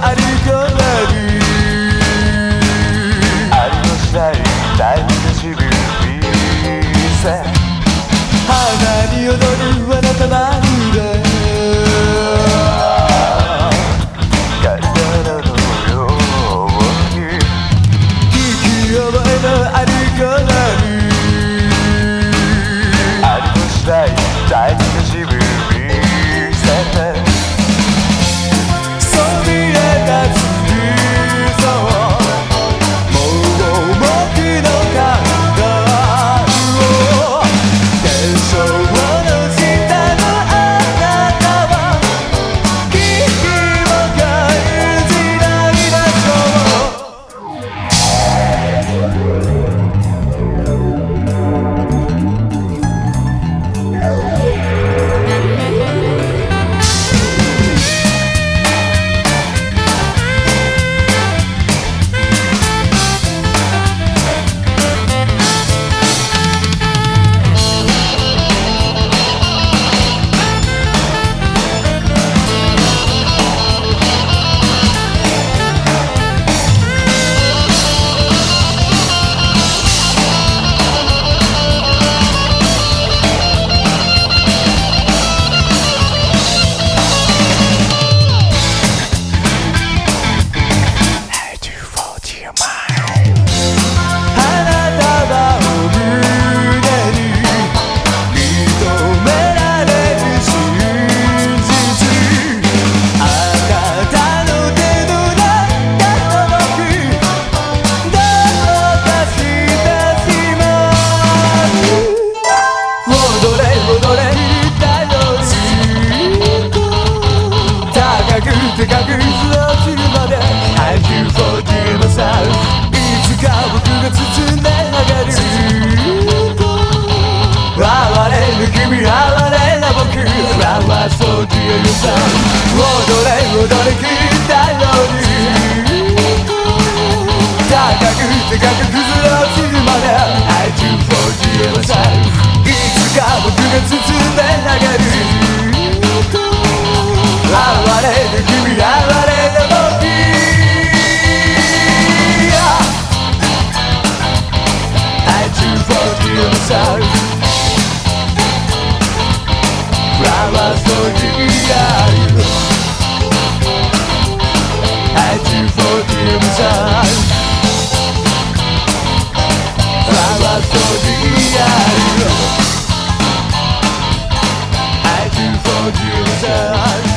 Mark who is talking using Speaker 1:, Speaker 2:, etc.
Speaker 1: I. besar Ramas for the yard And you for the besar for the yard And you for the